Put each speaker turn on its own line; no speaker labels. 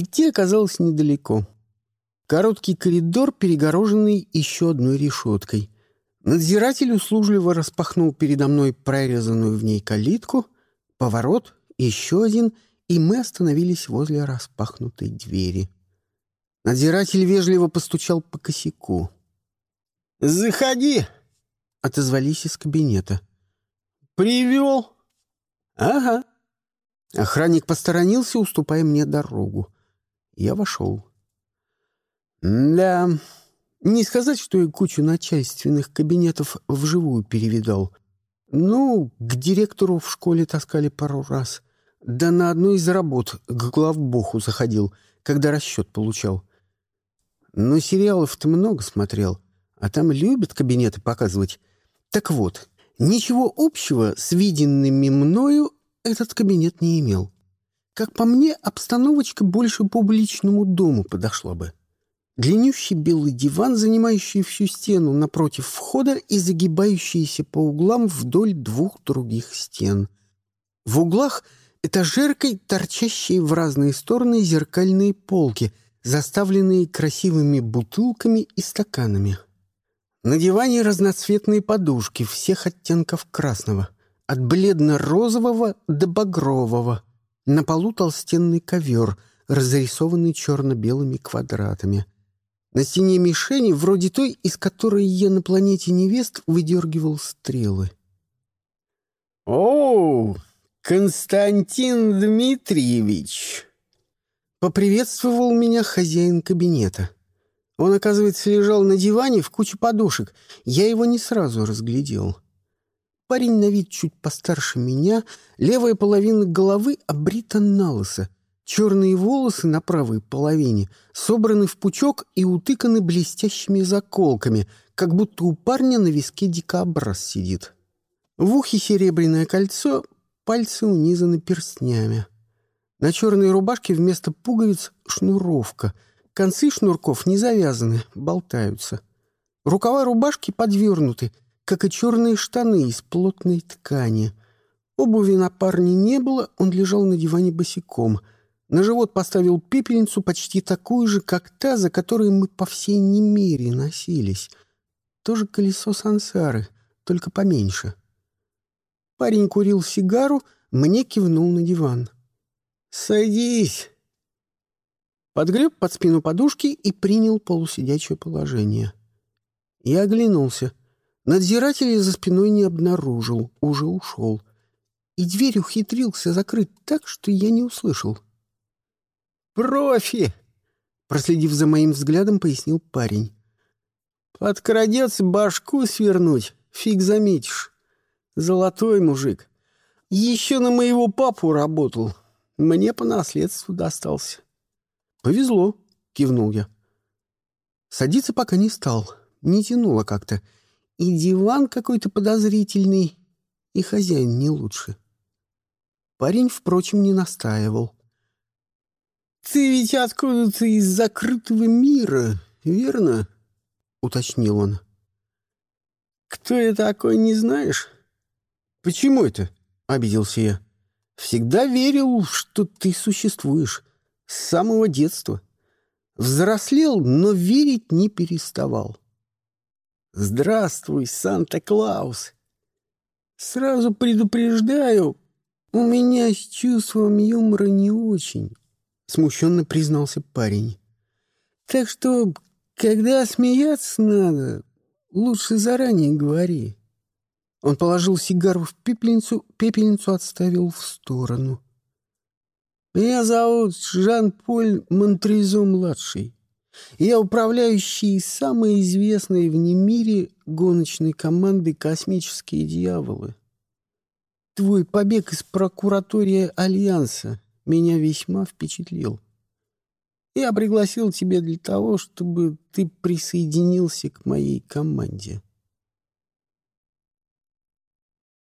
Идти оказалось недалеко. Короткий коридор, перегороженный еще одной решеткой. Надзиратель услужливо распахнул передо мной прорезанную в ней калитку, поворот, еще один, и мы остановились возле распахнутой двери. Надзиратель вежливо постучал по косяку.
«Заходи!»
— отозвались из кабинета.
«Привел?»
«Ага». Охранник посторонился, уступая мне дорогу. Я вошел. Да, не сказать, что я кучу начальственных кабинетов вживую перевидал. Ну, к директору в школе таскали пару раз. Да на одну из работ к главбуху заходил, когда расчет получал. Но сериалов-то много смотрел, а там любят кабинеты показывать. Так вот, ничего общего с виденными мною этот кабинет не имел. Как по мне, обстановочка больше публичному дому подошла бы. Длиннющий белый диван, занимающий всю стену напротив входа и загибающийся по углам вдоль двух других стен. В углах этажеркой торчащие в разные стороны зеркальные полки, заставленные красивыми бутылками и стаканами. На диване разноцветные подушки всех оттенков красного, от бледно-розового до багрового. На полу толстенный ковер, разрисованный черно-белыми квадратами — на стене мишени, вроде той, из которой я на планете невест выдергивал стрелы.
«О, Константин Дмитриевич!»
Поприветствовал меня хозяин кабинета. Он, оказывается, лежал на диване в куче подушек. Я его не сразу разглядел. Парень на вид чуть постарше меня, левая половина головы обрита на лысо, Черные волосы на правой половине собраны в пучок и утыканы блестящими заколками, как будто у парня на виске дикобраз сидит. В ухе серебряное кольцо, пальцы унизаны перстнями. На черной рубашке вместо пуговиц шнуровка. Концы шнурков не завязаны, болтаются. Рукава рубашки подвернуты, как и черные штаны из плотной ткани. Обуви на парне не было, он лежал на диване босиком — на живот поставил пепельницу почти такую же, как та, за которой мы по всей немере носились. Тоже колесо сансары, только поменьше. Парень курил сигару, мне кивнул на диван.
«Садись!»
Подгреб под спину подушки и принял полусидячее положение. Я оглянулся. Надзирателя за спиной не обнаружил, уже ушел. И дверь ухитрился закрыть так, что я не услышал.
«Профи!» — проследив за моим взглядом, пояснил парень. «Подкрадется башку свернуть, фиг заметишь. Золотой мужик. Еще на моего папу работал. Мне по наследству достался».
«Повезло», — кивнул я. Садиться пока не стал, не тянуло как-то. И диван какой-то подозрительный, и хозяин не лучше. Парень, впрочем, не настаивал.
«Ты ведь откуда-то из закрытого мира, верно?» — уточнил он. «Кто я такой, не знаешь?»
«Почему это?» — обиделся я. «Всегда верил, что ты существуешь. С самого детства. Взрослел, но верить не переставал».
«Здравствуй, Санта-Клаус! Сразу предупреждаю, у меня с чувством юмора не очень»
смущенно признался парень.
Так что, когда смеяться надо, лучше заранее говори.
Он положил сигару в пепельницу, пепельницу отставил в сторону.
Меня зовут Жан-Поль Монтрезо-младший. Я управляющий самой известной в немире гоночной команды «Космические дьяволы». Твой побег из прокуратории Альянса меня весьма впечатлил. Я пригласил тебя для того, чтобы ты присоединился к моей команде.